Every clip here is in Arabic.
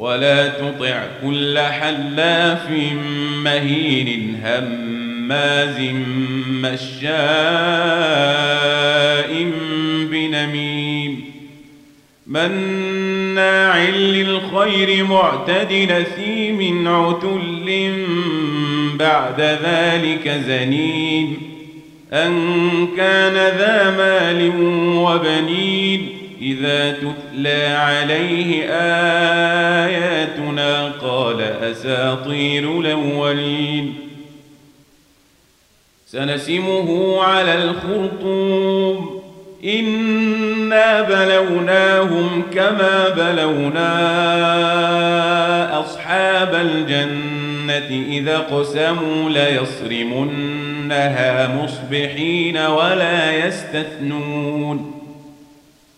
ولا تطع كل حلاف مهين هماز مشاء بنميم مناع للخير معتد نثيم عتل بعد ذلك زنيم أن كان ذا مال وبنين إذا تتلى عليه آياتنا قال أساطير الأولين سنسمه على الخرطوم إنا بلوناهم كما بلونا أصحاب الجنة إذا قسموا ليصرمنها مصبحين ولا يستثنون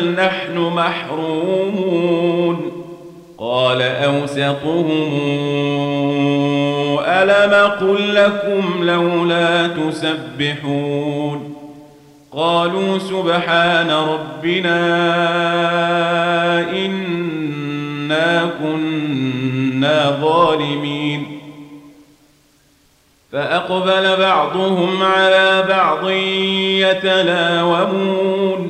بل نحن محرومون قال أوسطهم ألم قل لكم لولا تسبحون قالوا سبحان ربنا إنا كنا ظالمين فأقبل بعضهم على بعض يتلاومون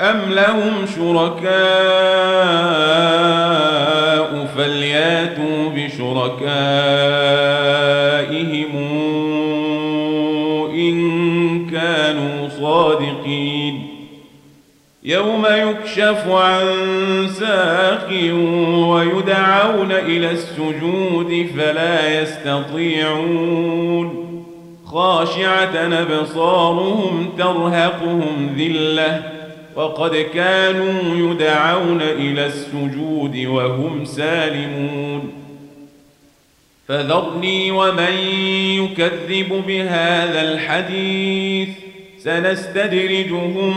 أم لهم شركاء فلياتوا بشركائهم إن كانوا صادقين يوم يكشف عن ساق ويدعون إلى السجود فلا يستطيعون خاشعة أبصارهم ترهقهم ذلة وقد كانوا يدعون إلى السجود وهم سالمون. فذرني ومن يكذب بهذا الحديث. سنستدرجهم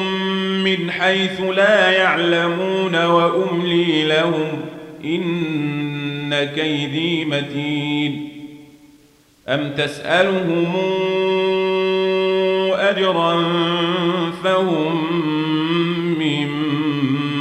من حيث لا يعلمون وأملي لهم إن كيدي متين. أم تسألهم أجرا فهم